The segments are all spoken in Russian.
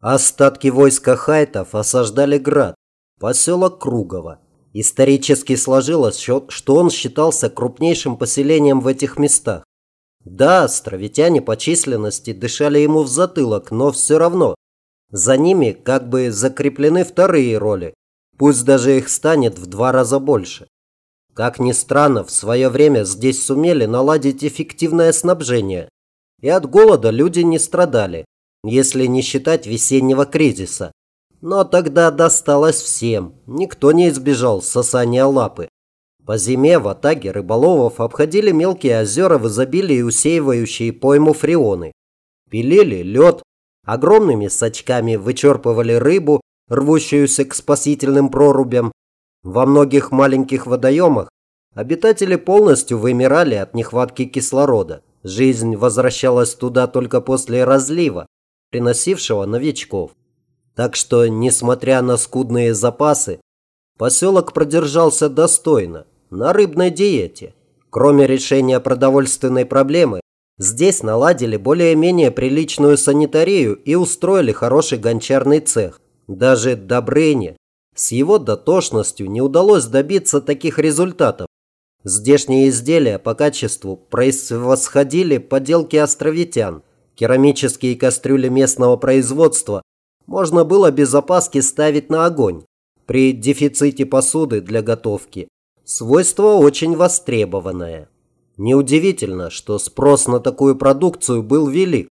Остатки войска хайтов осаждали град, поселок Кругово. Исторически сложилось, что он считался крупнейшим поселением в этих местах. Да, островитяне по численности дышали ему в затылок, но все равно. За ними как бы закреплены вторые роли, пусть даже их станет в два раза больше. Как ни странно, в свое время здесь сумели наладить эффективное снабжение. И от голода люди не страдали если не считать весеннего кризиса. Но тогда досталось всем, никто не избежал сосания лапы. По зиме в Атаге рыболовов обходили мелкие озера в изобилии, усеивающие пойму фреоны. Пилили лед, огромными сачками вычерпывали рыбу, рвущуюся к спасительным прорубям. Во многих маленьких водоемах обитатели полностью вымирали от нехватки кислорода. Жизнь возвращалась туда только после разлива, приносившего новичков. Так что, несмотря на скудные запасы, поселок продержался достойно, на рыбной диете. Кроме решения продовольственной проблемы, здесь наладили более-менее приличную санитарию и устроили хороший гончарный цех. Даже Добрыне с его дотошностью не удалось добиться таких результатов. Здешние изделия по качеству превосходили поделки островитян – Керамические кастрюли местного производства можно было без опаски ставить на огонь. При дефиците посуды для готовки свойство очень востребованное. Неудивительно, что спрос на такую продукцию был велик.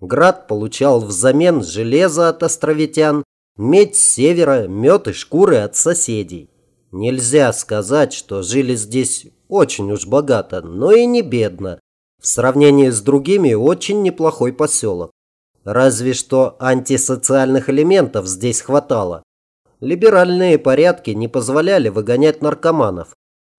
Град получал взамен железо от островитян, медь с севера, мед и шкуры от соседей. Нельзя сказать, что жили здесь очень уж богато, но и не бедно. В сравнении с другими очень неплохой поселок. Разве что антисоциальных элементов здесь хватало. Либеральные порядки не позволяли выгонять наркоманов.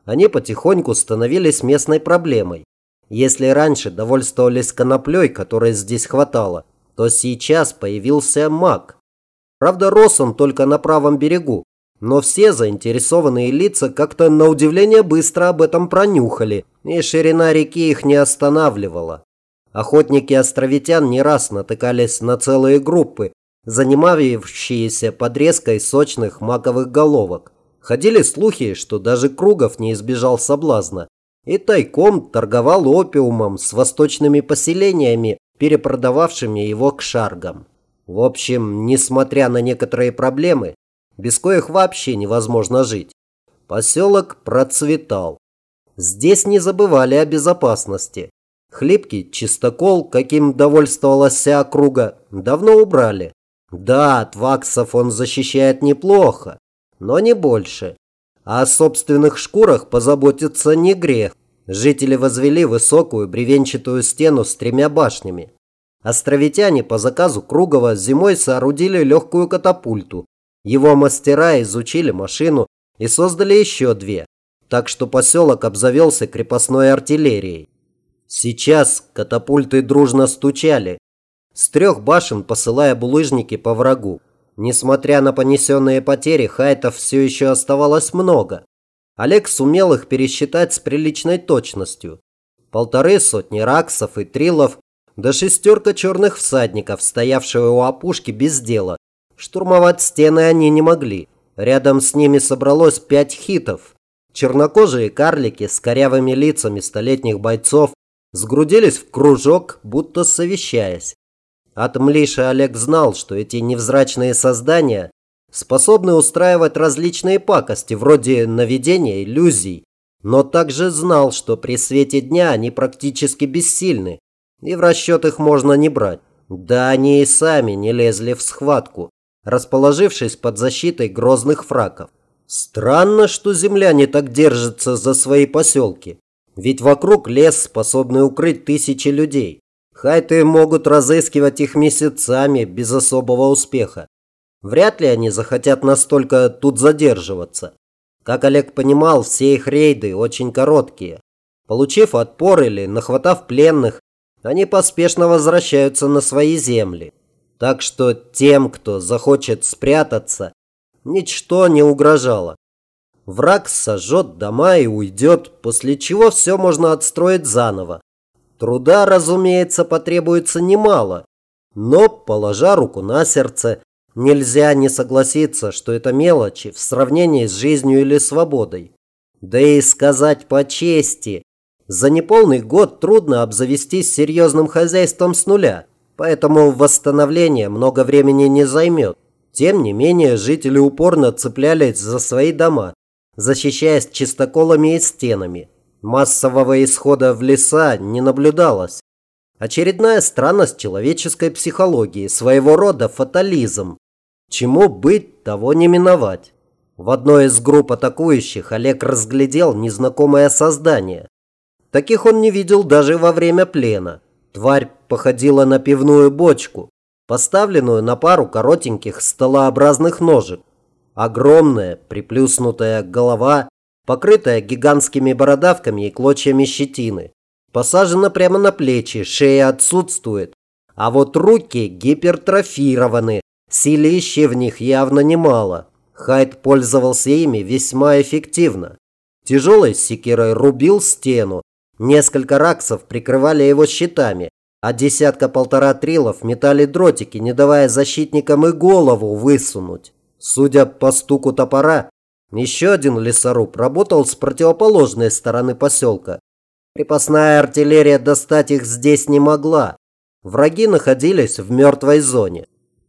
Они потихоньку становились местной проблемой. Если раньше довольствовались коноплей, которой здесь хватало, то сейчас появился маг. Правда, рос он только на правом берегу, но все заинтересованные лица как-то на удивление быстро об этом пронюхали, и ширина реки их не останавливала. Охотники островитян не раз натыкались на целые группы, занимавшиеся подрезкой сочных маковых головок. Ходили слухи, что даже Кругов не избежал соблазна и тайком торговал опиумом с восточными поселениями, перепродававшими его к шаргам. В общем, несмотря на некоторые проблемы, без коих вообще невозможно жить. Поселок процветал. Здесь не забывали о безопасности. Хлипкий чистокол, каким довольствовалась вся округа, давно убрали. Да, от ваксов он защищает неплохо, но не больше. О собственных шкурах позаботиться не грех. Жители возвели высокую бревенчатую стену с тремя башнями. Островитяне по заказу Кругова зимой соорудили легкую катапульту, его мастера изучили машину и создали еще две, так что поселок обзавелся крепостной артиллерией. Сейчас катапульты дружно стучали, с трех башен посылая булыжники по врагу. Несмотря на понесенные потери, хайтов все еще оставалось много. Олег сумел их пересчитать с приличной точностью. Полторы сотни раксов и трилов, да шестерка черных всадников, стоявшего у опушки без дела, Штурмовать стены они не могли. Рядом с ними собралось пять хитов. Чернокожие карлики с корявыми лицами столетних бойцов сгрудились в кружок, будто совещаясь. От Млиша Олег знал, что эти невзрачные создания способны устраивать различные пакости, вроде наведения иллюзий, но также знал, что при свете дня они практически бессильны, и в расчет их можно не брать. Да они и сами не лезли в схватку расположившись под защитой грозных фраков. Странно, что земляне так держатся за свои поселки. Ведь вокруг лес, способный укрыть тысячи людей. Хайты могут разыскивать их месяцами без особого успеха. Вряд ли они захотят настолько тут задерживаться. Как Олег понимал, все их рейды очень короткие. Получив отпор или нахватав пленных, они поспешно возвращаются на свои земли. Так что тем, кто захочет спрятаться, ничто не угрожало. Враг сожжет дома и уйдет, после чего все можно отстроить заново. Труда, разумеется, потребуется немало. Но, положа руку на сердце, нельзя не согласиться, что это мелочи в сравнении с жизнью или свободой. Да и сказать по чести, за неполный год трудно обзавестись серьезным хозяйством с нуля, поэтому восстановление много времени не займет. Тем не менее, жители упорно цеплялись за свои дома, защищаясь чистоколами и стенами. Массового исхода в леса не наблюдалось. Очередная странность человеческой психологии, своего рода фатализм. Чему быть, того не миновать. В одной из групп атакующих Олег разглядел незнакомое создание. Таких он не видел даже во время плена. Тварь походила на пивную бочку, поставленную на пару коротеньких столообразных ножек. Огромная, приплюснутая голова, покрытая гигантскими бородавками и клочьями щетины. Посажена прямо на плечи, шея отсутствует. А вот руки гипертрофированы, силища в них явно немало. Хайд пользовался ими весьма эффективно. Тяжелой секирой рубил стену. Несколько раксов прикрывали его щитами, а десятка-полтора трилов метали дротики, не давая защитникам и голову высунуть. Судя по стуку топора, еще один лесоруб работал с противоположной стороны поселка. Крепостная артиллерия достать их здесь не могла. Враги находились в мертвой зоне.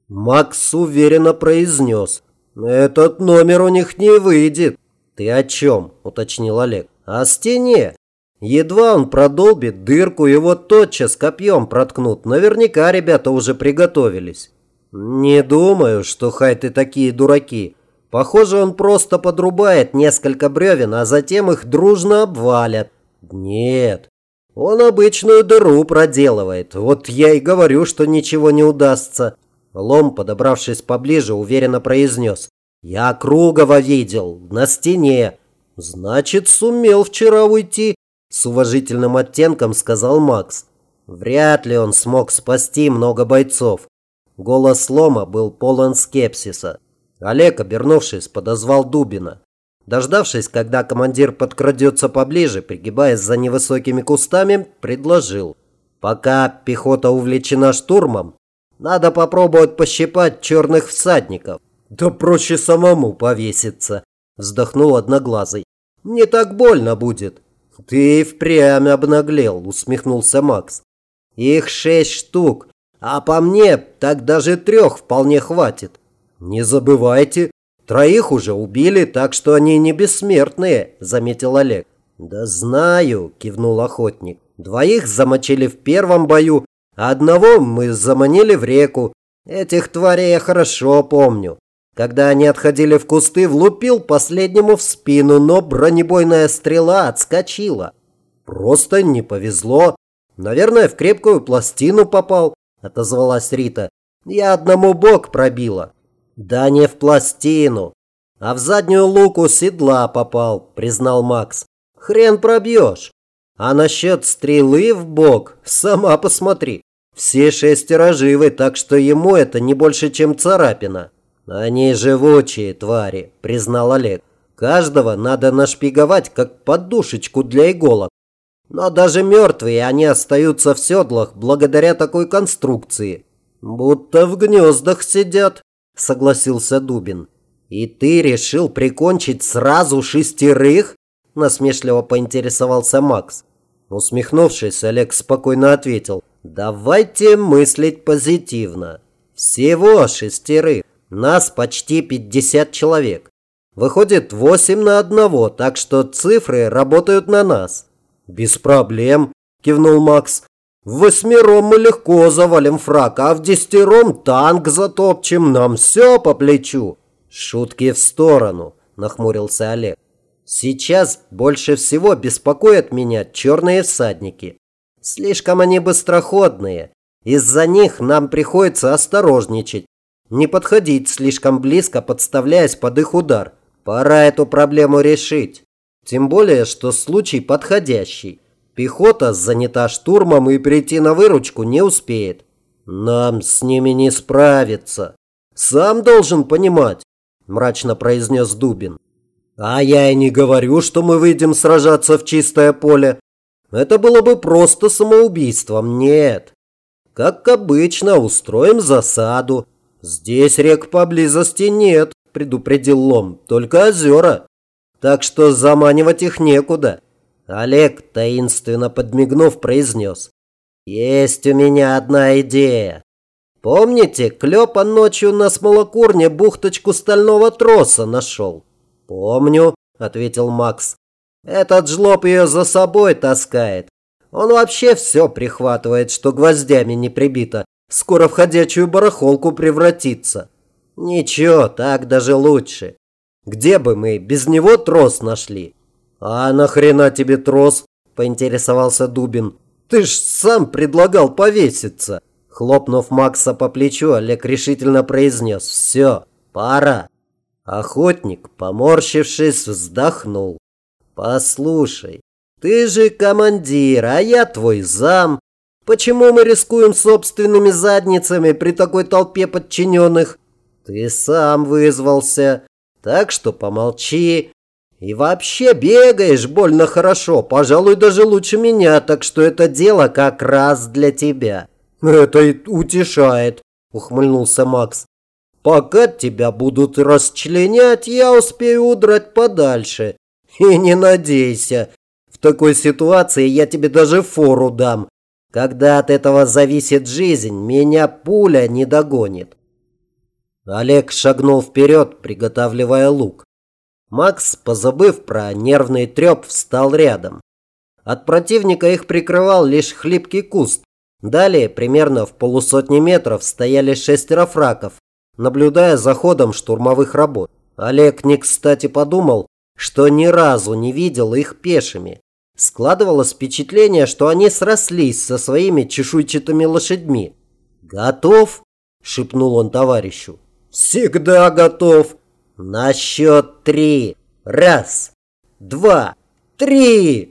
Макс уверенно произнес. «Этот номер у них не выйдет». «Ты о чем?» – уточнил Олег. «О стене. Едва он продолбит дырку, его тотчас копьем проткнут. Наверняка ребята уже приготовились». «Не думаю, что хайты такие дураки. Похоже, он просто подрубает несколько бревен, а затем их дружно обвалят. Нет, он обычную дыру проделывает. Вот я и говорю, что ничего не удастся. Лом, подобравшись поближе, уверенно произнес. Я Кругова видел, на стене. Значит, сумел вчера уйти, с уважительным оттенком сказал Макс. Вряд ли он смог спасти много бойцов. Голос Лома был полон скепсиса. Олег, обернувшись, подозвал Дубина. Дождавшись, когда командир подкрадется поближе, пригибаясь за невысокими кустами, предложил. Пока пехота увлечена штурмом, надо попробовать пощипать черных всадников. Да проще самому повеситься, вздохнул одноглазый. Не так больно будет. Ты впрямь обнаглел, усмехнулся Макс. Их шесть штук, а по мне так даже трех вполне хватит. Не забывайте, троих уже убили, так что они не бессмертные, заметил Олег. Да знаю, кивнул охотник. Двоих замочили в первом бою, а одного мы заманили в реку. Этих тварей я хорошо помню. Когда они отходили в кусты, влупил последнему в спину, но бронебойная стрела отскочила. Просто не повезло. Наверное, в крепкую пластину попал, отозвалась Рита. Я одному бок пробила. Да не в пластину, а в заднюю луку седла попал, признал Макс. Хрен пробьешь. А насчет стрелы в бок, сама посмотри. Все шестеро живы, так что ему это не больше, чем царапина. Они живучие твари, признал Олег. Каждого надо нашпиговать, как подушечку для иголок. Но даже мертвые они остаются в седлах благодаря такой конструкции. Будто в гнездах сидят согласился Дубин. «И ты решил прикончить сразу шестерых?» насмешливо поинтересовался Макс. Усмехнувшись, Олег спокойно ответил. «Давайте мыслить позитивно. Всего шестерых. Нас почти 50 человек. Выходит 8 на одного, так что цифры работают на нас». «Без проблем», кивнул Макс. В восьмером мы легко завалим фрак, а в десятером танк затопчем, нам все по плечу. Шутки в сторону, нахмурился Олег. Сейчас больше всего беспокоят меня черные всадники. Слишком они быстроходные. Из-за них нам приходится осторожничать. Не подходить слишком близко, подставляясь под их удар. Пора эту проблему решить. Тем более, что случай подходящий. Пехота занята штурмом и прийти на выручку не успеет. Нам с ними не справиться. Сам должен понимать, мрачно произнес Дубин. А я и не говорю, что мы выйдем сражаться в чистое поле. Это было бы просто самоубийством. Нет. Как обычно, устроим засаду. Здесь рек поблизости нет, предупредил Лом, только озера. Так что заманивать их некуда. Олег, таинственно подмигнув, произнес. Есть у меня одна идея. Помните, Клёпа ночью на смолокурне бухточку стального троса нашел? Помню, ответил Макс. Этот жлоб ее за собой таскает. Он вообще все прихватывает, что гвоздями не прибито. Скоро в ходячую барахолку превратится. Ничего, так даже лучше. Где бы мы без него трос нашли? А нахрена тебе трос? Поинтересовался Дубин. Ты ж сам предлагал повеситься. Хлопнув Макса по плечу, Олег решительно произнес «Все, пора». Охотник, поморщившись, вздохнул. «Послушай, ты же командир, а я твой зам. Почему мы рискуем собственными задницами при такой толпе подчиненных? Ты сам вызвался, так что помолчи. И вообще бегаешь больно хорошо, пожалуй, даже лучше меня, так что это дело как раз для тебя». «Это утешает», – ухмыльнулся Макс. «Пока тебя будут расчленять, я успею удрать подальше. И не надейся, в такой ситуации я тебе даже фору дам. Когда от этого зависит жизнь, меня пуля не догонит». Олег шагнул вперед, приготавливая лук. Макс, позабыв про нервный треп, встал рядом. От противника их прикрывал лишь хлипкий куст, Далее, примерно в полусотни метров, стояли шестеро фраков, наблюдая за ходом штурмовых работ. Олег не кстати подумал, что ни разу не видел их пешими. Складывалось впечатление, что они срослись со своими чешуйчатыми лошадьми. «Готов?» – шепнул он товарищу. «Всегда готов!» «На счет три! Раз, два, три!»